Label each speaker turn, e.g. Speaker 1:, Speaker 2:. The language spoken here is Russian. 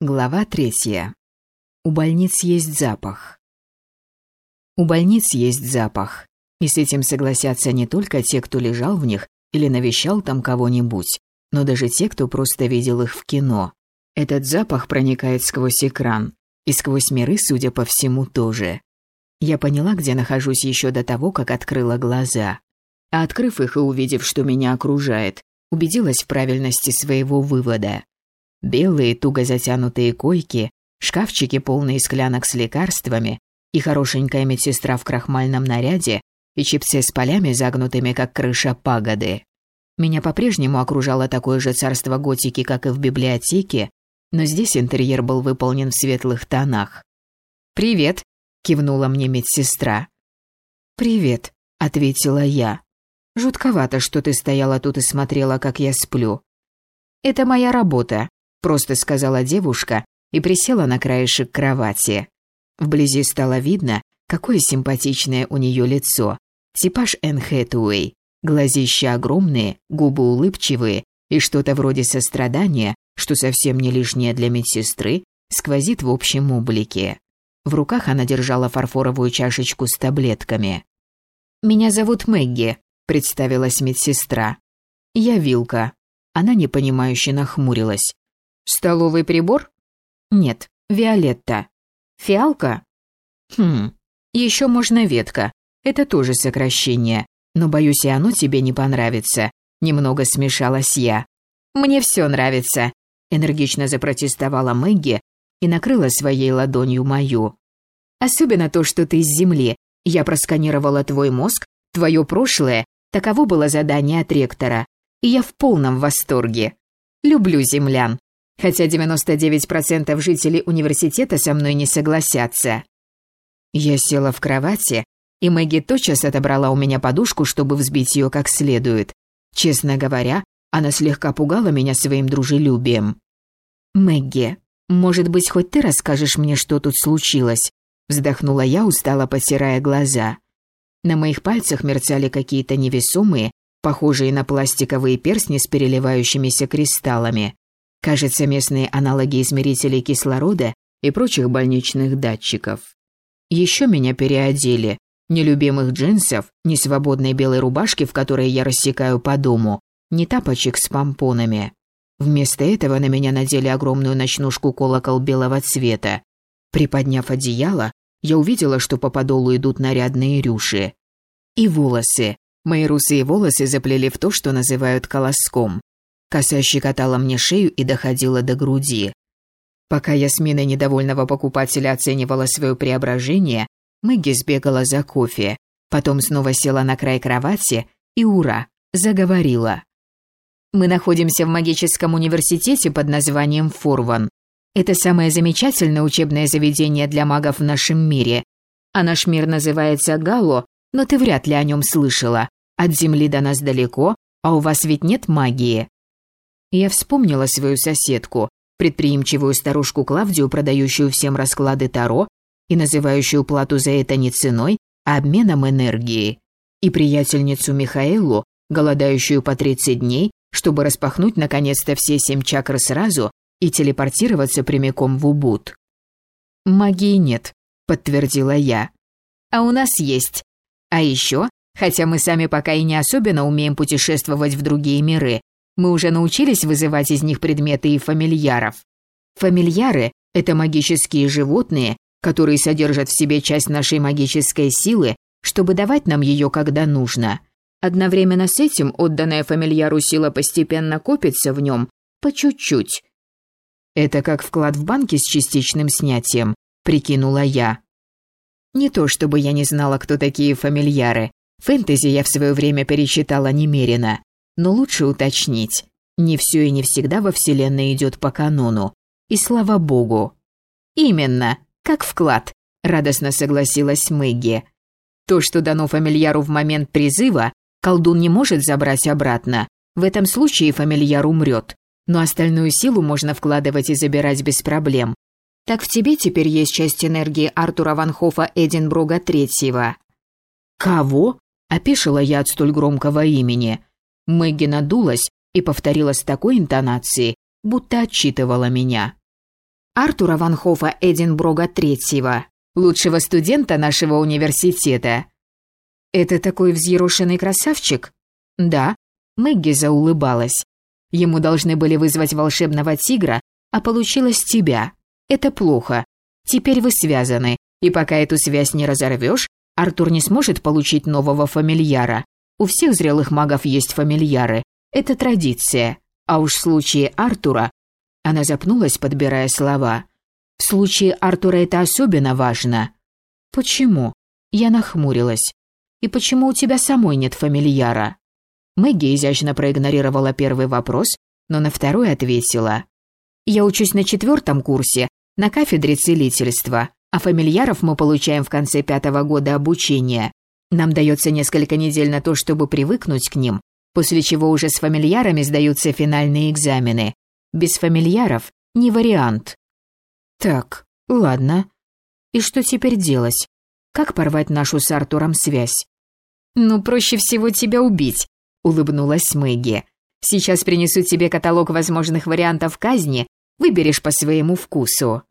Speaker 1: Глава третья. У больниц есть запах. У больниц есть запах. И с этим согласятся не только те, кто лежал в них или навещал там кого-нибудь, но даже те, кто просто видел их в кино. Этот запах проникает сквозь экран. И сквозь миры, судя по всему, тоже. Я поняла, где нахожусь еще до того, как открыла глаза. А открыв их и увидев, что меня окружает, убедилась в правильности своего вывода. Белые, туго затянутые койки, шкафчики, полные склянок с лекарствами, и хорошенькая медсестра в крахмальном наряде, и чипсы с полями, загнутыми, как крыша пагоды. Меня по-прежнему окружало такое же царство готики, как и в библиотеке, но здесь интерьер был выполнен в светлых тонах. «Привет», — кивнула мне медсестра. «Привет», — ответила я. «Жутковато, что ты стояла тут и смотрела, как я сплю». «Это моя работа», просто сказала девушка и присела на краешек кровати. Вблизи стало видно, какое симпатичное у нее лицо. Типаж Энн Хэтуэй. Глазища огромные, губы улыбчивые и что-то вроде сострадания, что совсем не лишнее для медсестры, сквозит в общем облике. В руках она держала фарфоровую чашечку с таблетками. «Меня зовут Мэгги», — представилась медсестра. «Я Вилка». Она непонимающе нахмурилась. Столовый прибор? Нет, Виолетта. Фиалка? Хм, еще можно ветка. Это тоже сокращение. Но, боюсь, и оно тебе не понравится. Немного смешалась я. Мне все нравится. Энергично запротестовала Мэгги и накрыла своей ладонью мою. Особенно то, что ты из земли. Я просканировала твой мозг, твое прошлое. Таково было задание от ректора. И я в полном восторге. Люблю землян хотя 99% жителей университета со мной не согласятся. Я села в кровати, и Мэгги тотчас отобрала у меня подушку, чтобы взбить ее как следует. Честно говоря, она слегка пугала меня своим дружелюбием. «Мэгги, может быть, хоть ты расскажешь мне, что тут случилось?» Вздохнула я, устало потирая глаза. На моих пальцах мерцали какие-то невесомые, похожие на пластиковые перстни с переливающимися кристаллами. Кажется, местные аналоги измерителей кислорода и прочих больничных датчиков. Еще меня переодели. Ни любимых джинсов, ни свободной белой рубашки, в которой я рассекаю по дому, ни тапочек с помпонами. Вместо этого на меня надели огромную ночнушку колокол белого цвета. Приподняв одеяло, я увидела, что по подолу идут нарядные рюши. И волосы. Мои русые волосы заплели в то, что называют колоском. Коса щекотала мне шею и доходила до груди. Пока я с миной недовольного покупателя оценивала свое преображение, Мэгги сбегала за кофе, потом снова села на край кровати и, ура, заговорила. «Мы находимся в магическом университете под названием Форван. Это самое замечательное учебное заведение для магов в нашем мире. А наш мир называется Гало, но ты вряд ли о нем слышала. От Земли до нас далеко, а у вас ведь нет магии. Я вспомнила свою соседку, предприимчивую старушку Клавдию, продающую всем расклады Таро и называющую плату за это не ценой, а обменом энергии, и приятельницу Михаэлу, голодающую по 30 дней, чтобы распахнуть наконец-то все семь чакр сразу и телепортироваться прямиком в Убуд. «Магии нет», — подтвердила я. «А у нас есть. А еще, хотя мы сами пока и не особенно умеем путешествовать в другие миры, мы уже научились вызывать из них предметы и фамильяров. Фамильяры – это магические животные, которые содержат в себе часть нашей магической силы, чтобы давать нам ее, когда нужно. Одновременно с этим отданная фамильяру сила постепенно копится в нем, по чуть-чуть. Это как вклад в банке с частичным снятием, прикинула я. Не то чтобы я не знала, кто такие фамильяры. Фэнтези я в свое время перечитала немерено. Но лучше уточнить. Не все и не всегда во Вселенной идет по канону. И слава богу. Именно, как вклад, радостно согласилась Мэгги. То, что дано фамильяру в момент призыва, колдун не может забрать обратно. В этом случае фамильяр умрет. Но остальную силу можно вкладывать и забирать без проблем. Так в тебе теперь есть часть энергии Артура Ванхофа Эдинброга Третьего. Кого? Опешила я от столь громкого имени. Мэгги надулась и повторила с такой интонацией, будто отчитывала меня. Артура Ван Хофа Эдинброга Третьего, лучшего студента нашего университета. Это такой взъерошенный красавчик? Да. Мэгги заулыбалась. Ему должны были вызвать волшебного тигра, а получилось тебя. Это плохо. Теперь вы связаны, и пока эту связь не разорвешь, Артур не сможет получить нового фамильяра. У всех зрелых магов есть фамильяры. Это традиция. А уж в случае Артура... Она запнулась, подбирая слова. В случае Артура это особенно важно. Почему? Я нахмурилась. И почему у тебя самой нет фамильяра? Мэгги изящно проигнорировала первый вопрос, но на второй ответила. Я учусь на четвертом курсе, на кафедре целительства, а фамильяров мы получаем в конце пятого года обучения. Нам дается несколько недель на то, чтобы привыкнуть к ним, после чего уже с фамильярами сдаются финальные экзамены. Без фамильяров не вариант. Так, ладно. И что теперь делать? Как порвать нашу с Артуром связь? Ну, проще всего тебя убить, улыбнулась Мэгги. Сейчас принесу тебе каталог возможных вариантов казни, выберешь по своему вкусу.